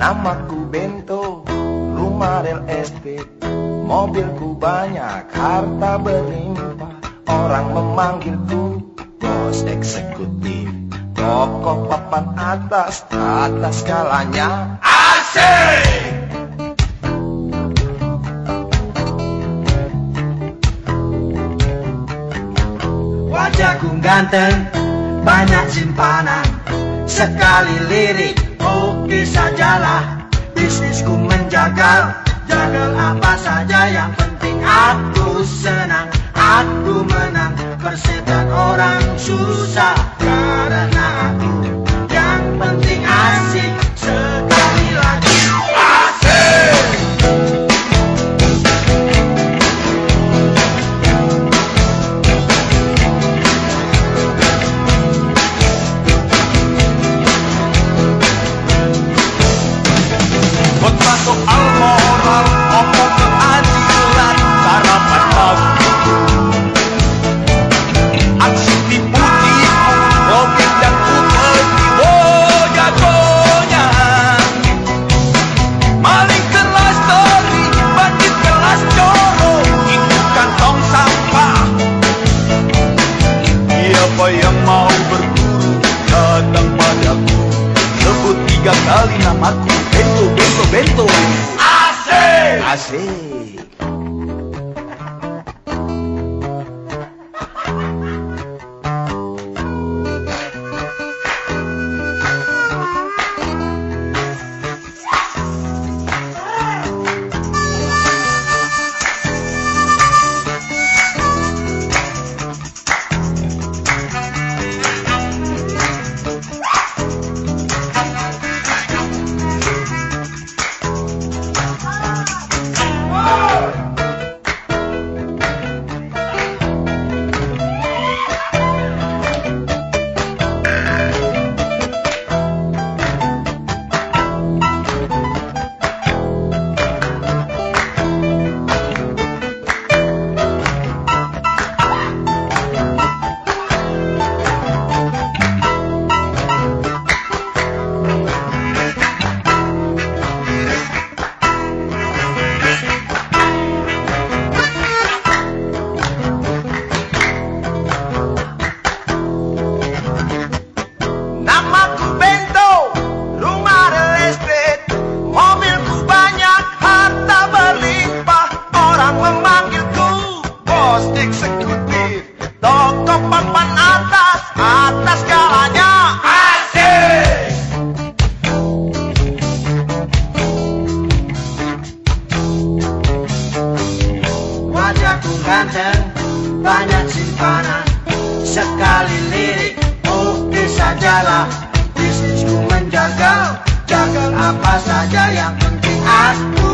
Namaku Bento, rumah real estate. Mobilku banyak, harta berlimpah. Orang memanggilku bos eksekutif. Toko papan atas, atas skalanya Asik! Wajahku ganteng, banyak simpanan. Sekali lirik, oke sajalah Bisnisku menjagal, jagal apa saja Yang penting aku senang, aku menang Persetan orang susah. Karena Sebut tiga kali namaku Bento, bento, bento Sekali lirik, oke sajalah Bisnisku menjagal, jagal apa saja Yang penting aku